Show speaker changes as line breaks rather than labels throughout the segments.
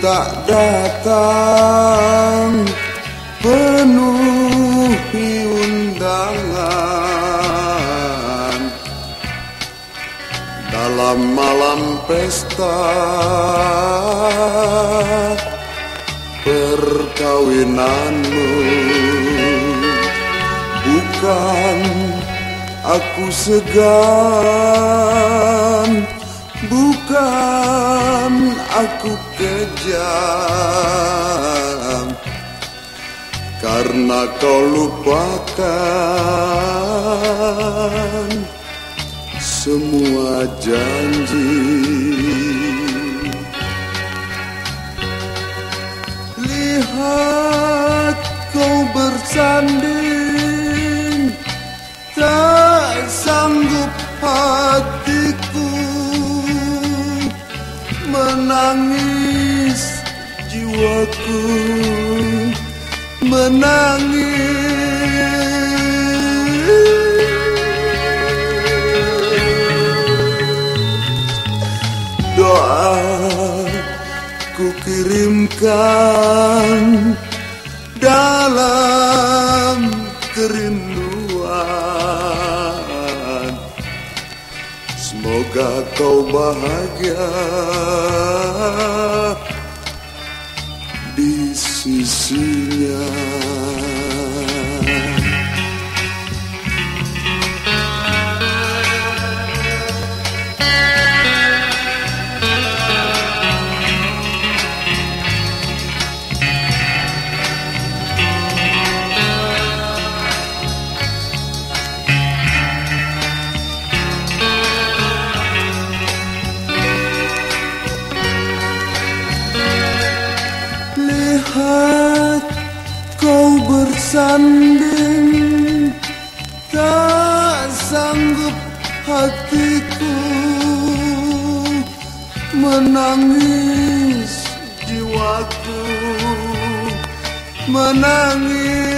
tak datang penuhi undangan. Dalam malam pesta perkawinanmu bukan aku segan aku kejam. Karena kau lupakan semua janji. Lihat kau bersanding tak sanggup menangis jiwaku menangis. Doa ku kirimkan semoga kau bahagia di sisinya Lihat kau bersanding Tak sanggup hatiku Menangis jiwaku Menangis.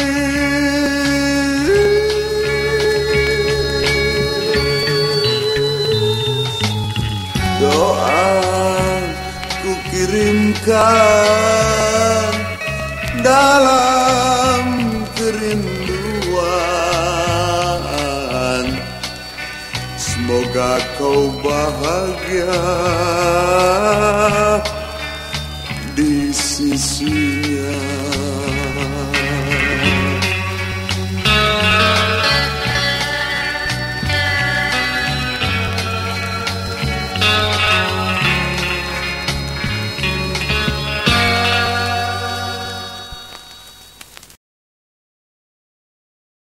Doa ku kirimkan dalam kerinduan. Semoga kau bahagia di sisinya